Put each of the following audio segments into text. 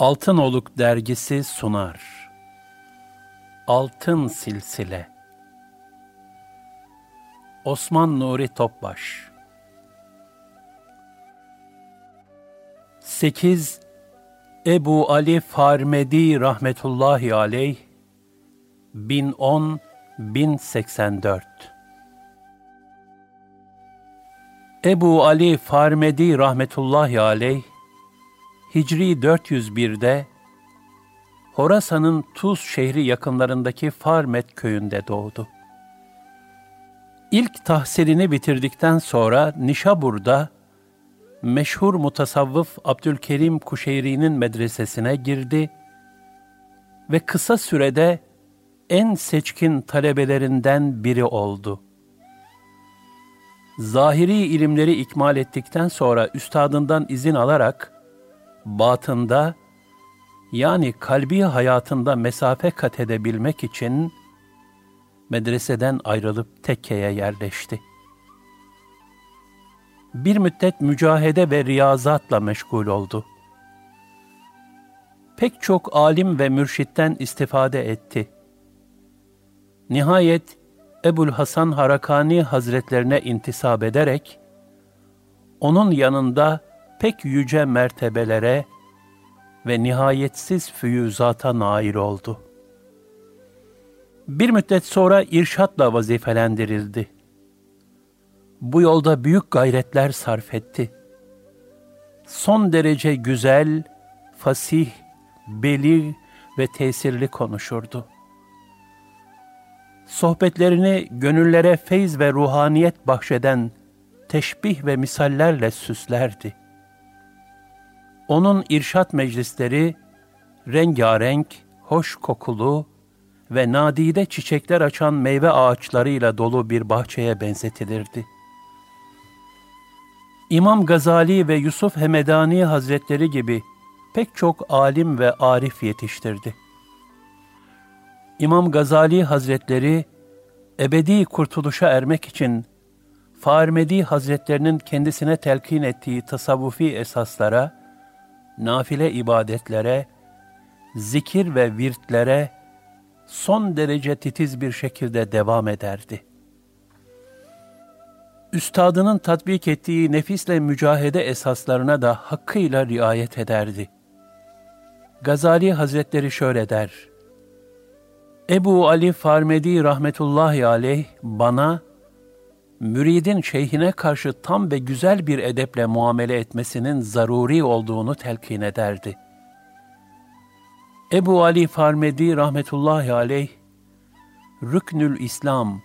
Altınoluk dergisi sunar. Altın Silsile. Osman Nuri Topbaş. 8 Ebu Ali Farmedi rahmetullahi aleyh 1010 1084 Ebu Ali Farmedi rahmetullahi aleyh Hicri 401'de Horasan'ın Tuz şehri yakınlarındaki Farmet köyünde doğdu. İlk tahsilini bitirdikten sonra Nişabur'da meşhur mutasavvıf Abdülkerim Kuşeyri'nin medresesine girdi ve kısa sürede en seçkin talebelerinden biri oldu. Zahiri ilimleri ikmal ettikten sonra üstadından izin alarak batında yani kalbi hayatında mesafe kat edebilmek için medreseden ayrılıp tekkeye yerleşti. Bir müddet mücahede ve riyazatla meşgul oldu. Pek çok alim ve mürşitten istifade etti. Nihayet Ebul Hasan Harakani Hazretlerine intisap ederek, onun yanında pek yüce mertebelere ve nihayetsiz füyüzata nail oldu. Bir müddet sonra irşatla vazifelendirildi. Bu yolda büyük gayretler sarf etti. Son derece güzel, fasih, belir ve tesirli konuşurdu. Sohbetlerini gönüllere feyz ve ruhaniyet bahşeden teşbih ve misallerle süslerdi. Onun irşat meclisleri rengarenk, hoş kokulu ve nadide çiçekler açan meyve ağaçlarıyla dolu bir bahçeye benzetilirdi. İmam Gazali ve Yusuf Hemedani Hazretleri gibi pek çok alim ve arif yetiştirdi. İmam Gazali Hazretleri ebedi kurtuluşa ermek için Farmedi Hazretlerinin kendisine telkin ettiği tasavvufi esaslara nafile ibadetlere, zikir ve virtlere son derece titiz bir şekilde devam ederdi. Üstadının tatbik ettiği nefisle mücahede esaslarına da hakkıyla riayet ederdi. Gazali Hazretleri şöyle der, Ebu Ali Farmedi rahmetullahi aleyh bana, müridin şeyhine karşı tam ve güzel bir edeple muamele etmesinin zaruri olduğunu telkin ederdi. Ebu Ali Farmedi rahmetullahi aleyh, Rüknül İslam,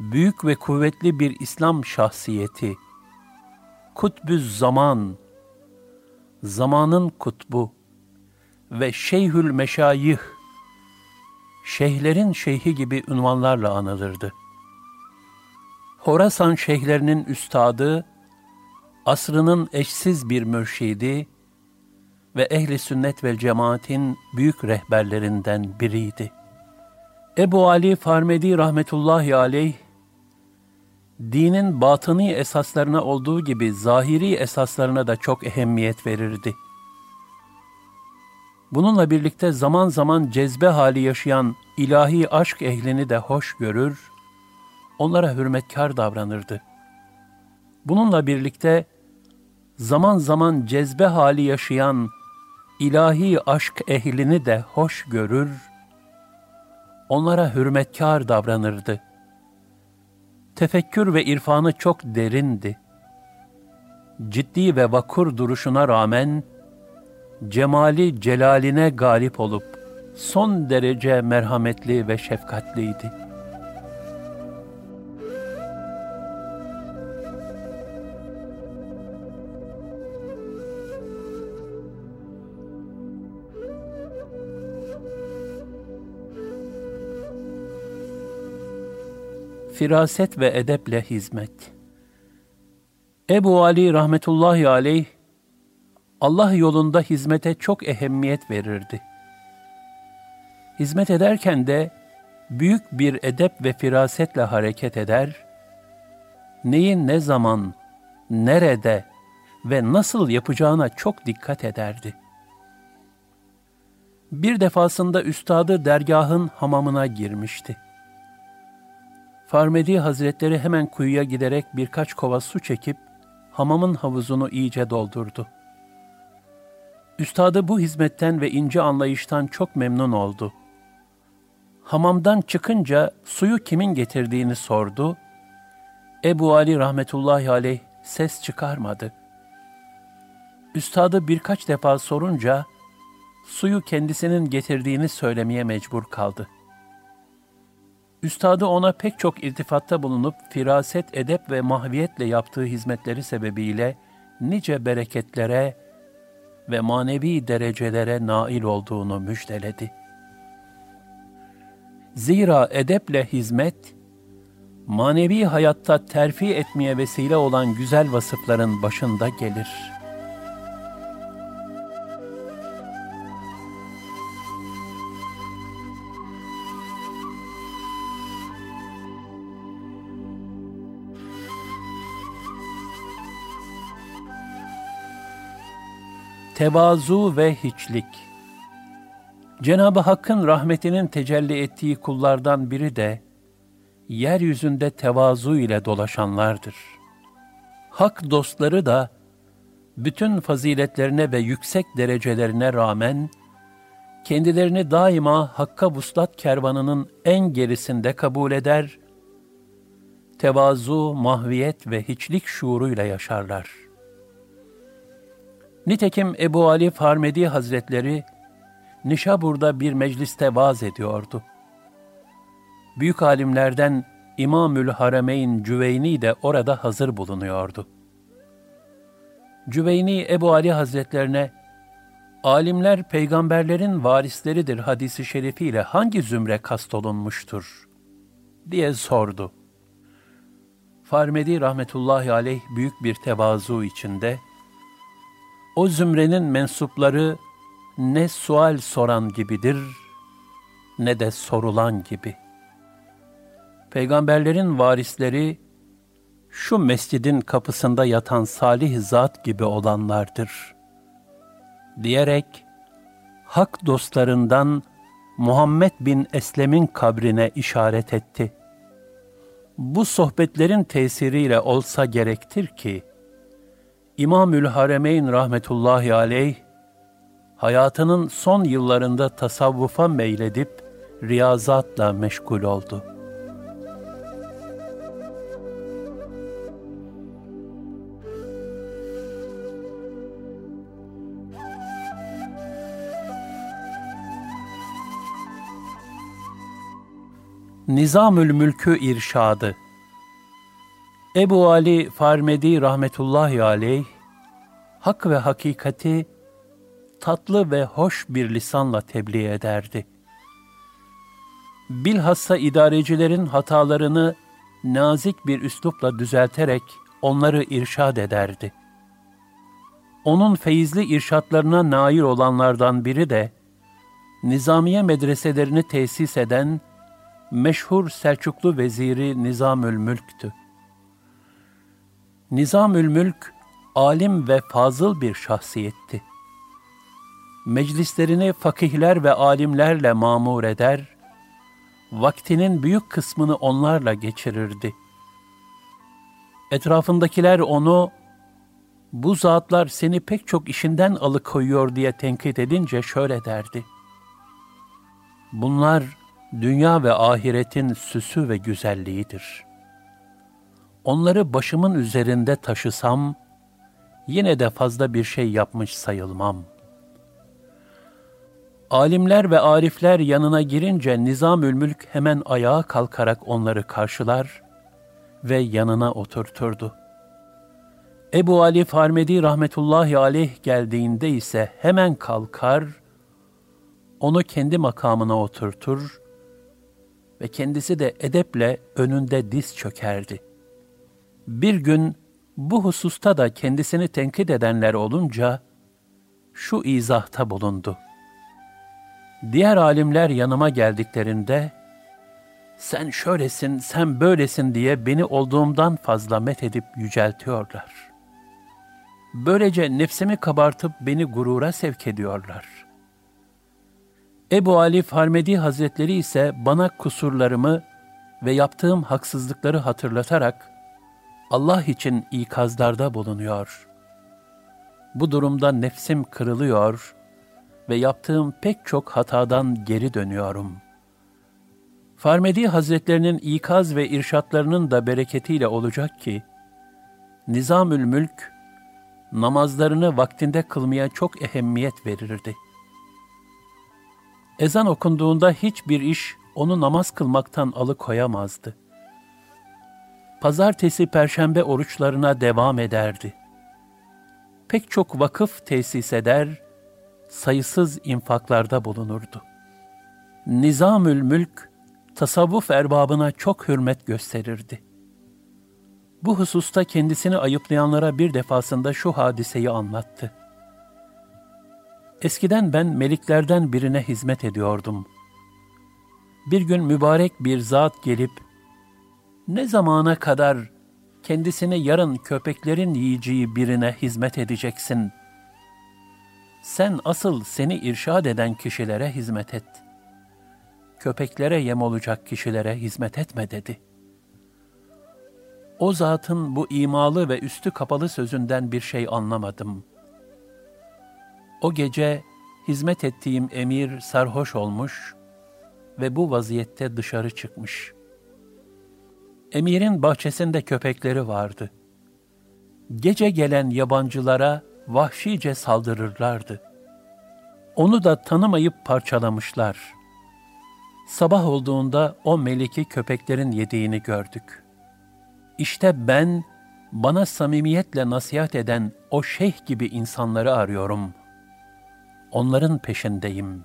büyük ve kuvvetli bir İslam şahsiyeti, Kutbüz Zaman, zamanın kutbu ve Şeyhül Meşayih, şeyhlerin şeyhi gibi ünvanlarla anılırdı. Horasan şeyhlerinin üstadı, asrının eşsiz bir mürşidi ve ehli sünnet ve cemaatin büyük rehberlerinden biriydi. Ebu Ali Farmedi rahmetullahi aleyh, dinin batıni esaslarına olduğu gibi zahiri esaslarına da çok ehemmiyet verirdi. Bununla birlikte zaman zaman cezbe hali yaşayan ilahi aşk ehlini de hoş görür onlara hürmetkar davranırdı. Bununla birlikte zaman zaman cezbe hali yaşayan ilahi aşk ehlini de hoş görür, onlara hürmetkar davranırdı. Tefekkür ve irfanı çok derindi. Ciddi ve vakur duruşuna rağmen, cemali celaline galip olup, son derece merhametli ve şefkatliydi.'' Firaset ve edeple hizmet. Ebu Ali rahmetullahi aleyh, Allah yolunda hizmete çok ehemmiyet verirdi. Hizmet ederken de büyük bir edep ve firasetle hareket eder, neyi ne zaman, nerede ve nasıl yapacağına çok dikkat ederdi. Bir defasında üstadı dergahın hamamına girmişti. Farmedi Hazretleri hemen kuyuya giderek birkaç kova su çekip hamamın havuzunu iyice doldurdu. Üstadı bu hizmetten ve ince anlayıştan çok memnun oldu. Hamamdan çıkınca suyu kimin getirdiğini sordu. Ebu Ali rahmetullahi aleyh ses çıkarmadı. Üstadı birkaç defa sorunca suyu kendisinin getirdiğini söylemeye mecbur kaldı. Üstadı ona pek çok iltifatta bulunup firaset, edep ve mahviyetle yaptığı hizmetleri sebebiyle nice bereketlere ve manevi derecelere nail olduğunu müjdeledi. Zira edeple hizmet, manevi hayatta terfi etmeye vesile olan güzel vasıfların başında gelir.'' Tevazu ve hiçlik. Cenab-ı Hakk'ın rahmetinin tecelli ettiği kullardan biri de yeryüzünde tevazu ile dolaşanlardır. Hak dostları da bütün faziletlerine ve yüksek derecelerine rağmen kendilerini daima Hakk'a vuslat kervanının en gerisinde kabul eder, tevazu, mahviyet ve hiçlik şuuruyla yaşarlar.'' Nitekim Ebu Ali Farmedi Hazretleri Nişabur'da bir mecliste vaaz ediyordu. Büyük alimlerden İmamül Harameyn Cüveyni de orada hazır bulunuyordu. Cüveyni Ebu Ali Hazretlerine alimler peygamberlerin varisleridir hadisi şerifiyle hangi zümre kastolunmuştur diye sordu. Farmedi rahmetullahi aleyh büyük bir tevazu içinde o zümrenin mensupları ne sual soran gibidir ne de sorulan gibi. Peygamberlerin varisleri şu mescidin kapısında yatan salih zat gibi olanlardır. Diyerek hak dostlarından Muhammed bin Eslem'in kabrine işaret etti. Bu sohbetlerin tesiriyle olsa gerektir ki, İmamül Haremeyn rahmetullahi aleyh, hayatının son yıllarında tasavvufa meyledip riyazatla meşgul oldu. Nizamül Mülkü İrşadı Ebu Ali Farmedi rahmetullahi aleyh, hak ve hakikati tatlı ve hoş bir lisanla tebliğ ederdi. Bilhassa idarecilerin hatalarını nazik bir üslupla düzelterek onları irşad ederdi. Onun feyizli irşatlarına nail olanlardan biri de, Nizamiye medreselerini tesis eden meşhur Selçuklu veziri Nizamül Mülk'tü. Nizamül Mülk, alim ve fazıl bir şahsiyetti. Meclislerini fakihler ve alimlerle mamur eder, vaktinin büyük kısmını onlarla geçirirdi. Etrafındakiler onu, bu zatlar seni pek çok işinden alıkoyuyor diye tenkit edince şöyle derdi. Bunlar dünya ve ahiretin süsü ve güzelliğidir.'' Onları başımın üzerinde taşısam, yine de fazla bir şey yapmış sayılmam. Alimler ve arifler yanına girince Nizamül Mülk hemen ayağa kalkarak onları karşılar ve yanına oturturdu. Ebu Ali Farmedi rahmetullahi aleyh geldiğinde ise hemen kalkar, onu kendi makamına oturtur ve kendisi de edeple önünde diz çökerdi. Bir gün bu hususta da kendisini tenkit edenler olunca şu izahta bulundu. Diğer alimler yanıma geldiklerinde sen şöylesin, sen böylesin diye beni olduğumdan fazla met edip yüceltiyorlar. Böylece nefsimi kabartıp beni gurura sevk ediyorlar. Ebu Ali Farmedi Hazretleri ise bana kusurlarımı ve yaptığım haksızlıkları hatırlatarak Allah için ikazlarda bulunuyor. Bu durumda nefsim kırılıyor ve yaptığım pek çok hatadan geri dönüyorum. Farmedi Hazretlerinin ikaz ve irşatlarının da bereketiyle olacak ki, Nizamül Mülk, namazlarını vaktinde kılmaya çok ehemmiyet verirdi. Ezan okunduğunda hiçbir iş onu namaz kılmaktan alıkoyamazdı. Pazartesi, perşembe oruçlarına devam ederdi. Pek çok vakıf tesis eder, sayısız infaklarda bulunurdu. Nizamül Mülk, tasavvuf erbabına çok hürmet gösterirdi. Bu hususta kendisini ayıplayanlara bir defasında şu hadiseyi anlattı. Eskiden ben meliklerden birine hizmet ediyordum. Bir gün mübarek bir zat gelip, ne zamana kadar kendisini yarın köpeklerin yiyeceği birine hizmet edeceksin? Sen asıl seni irşad eden kişilere hizmet et. Köpeklere yem olacak kişilere hizmet etme dedi.'' O zatın bu imalı ve üstü kapalı sözünden bir şey anlamadım. O gece hizmet ettiğim emir sarhoş olmuş ve bu vaziyette dışarı çıkmış. Emirin bahçesinde köpekleri vardı. Gece gelen yabancılara vahşice saldırırlardı. Onu da tanımayıp parçalamışlar. Sabah olduğunda o meliki köpeklerin yediğini gördük.'' İşte ben bana samimiyetle nasihat eden o şeyh gibi insanları arıyorum. Onların peşindeyim.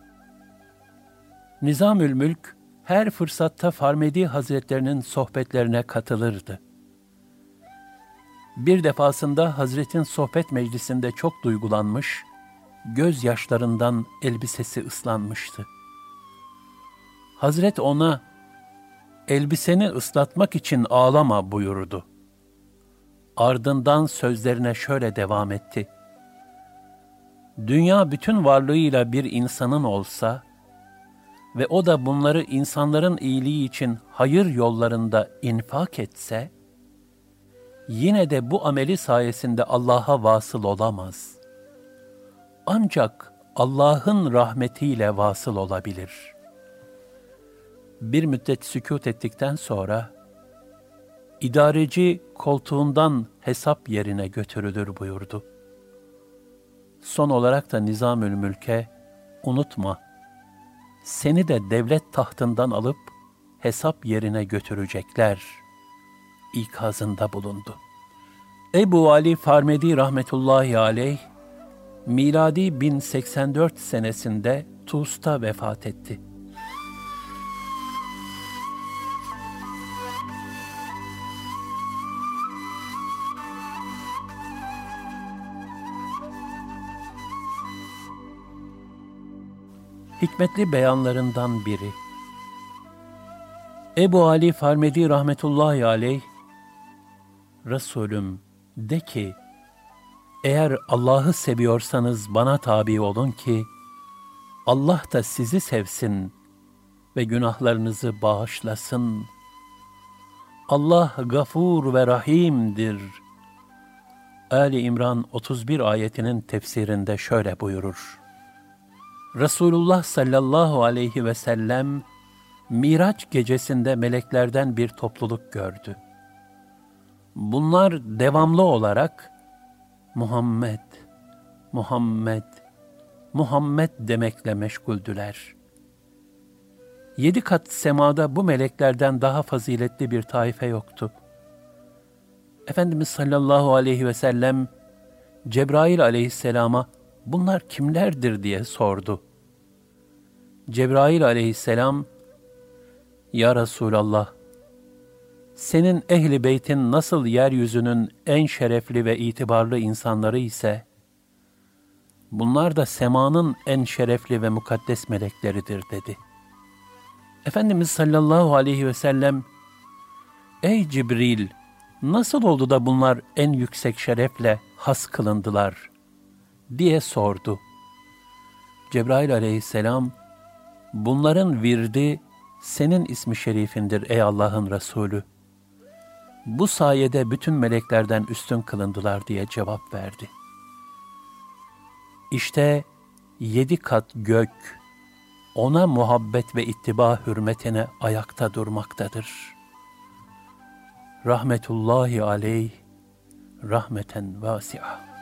Nizamül Mülk her fırsatta Farmedi Hazretlerinin sohbetlerine katılırdı. Bir defasında Hazretin sohbet meclisinde çok duygulanmış, gözyaşlarından elbisesi ıslanmıştı. Hazret ona elbiseni ıslatmak için ağlama buyurdu. Ardından sözlerine şöyle devam etti. Dünya bütün varlığıyla bir insanın olsa ve o da bunları insanların iyiliği için hayır yollarında infak etse, yine de bu ameli sayesinde Allah'a vasıl olamaz. Ancak Allah'ın rahmetiyle vasıl olabilir.'' Bir müddet sükut ettikten sonra, idareci koltuğundan hesap yerine götürülür buyurdu. Son olarak da Nizamül Mülk'e, unutma, seni de devlet tahtından alıp hesap yerine götürecekler ikazında bulundu. Ebu Ali Farmedi rahmetullahi aleyh, miladi 1084 senesinde Tuz'ta vefat etti. Hikmetli beyanlarından biri. Ebu Ali Farmedi rahmetullahi aleyh, Resulüm de ki, eğer Allah'ı seviyorsanız bana tabi olun ki, Allah da sizi sevsin ve günahlarınızı bağışlasın. Allah gafur ve rahimdir. Ali İmran 31 ayetinin tefsirinde şöyle buyurur. Resulullah sallallahu aleyhi ve sellem Miraç gecesinde meleklerden bir topluluk gördü. Bunlar devamlı olarak Muhammed, Muhammed, Muhammed demekle meşguldüler. Yedi kat semada bu meleklerden daha faziletli bir taife yoktu. Efendimiz sallallahu aleyhi ve sellem Cebrail aleyhisselama bunlar kimlerdir diye sordu. Cebrail aleyhisselam, Ya Resulallah, senin ehli beytin nasıl yeryüzünün en şerefli ve itibarlı insanları ise, bunlar da semanın en şerefli ve mukaddes melekleridir dedi. Efendimiz sallallahu aleyhi ve sellem, Ey Cibril, nasıl oldu da bunlar en yüksek şerefle has kılındılar?'' Diye sordu. Cebrail aleyhisselam, Bunların virdi senin ismi şerifindir ey Allah'ın Resulü. Bu sayede bütün meleklerden üstün kılındılar diye cevap verdi. İşte yedi kat gök, ona muhabbet ve ittiba hürmetine ayakta durmaktadır. Rahmetullahi aleyh, rahmeten vasi'ah.